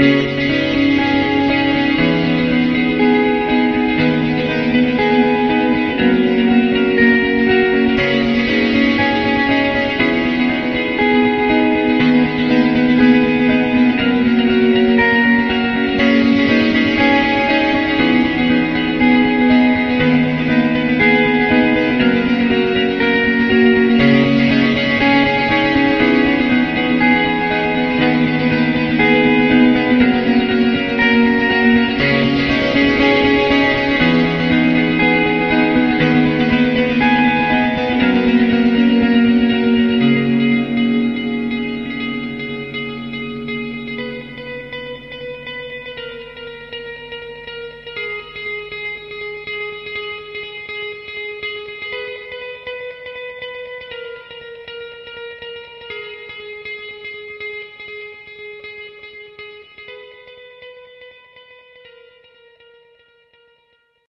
Música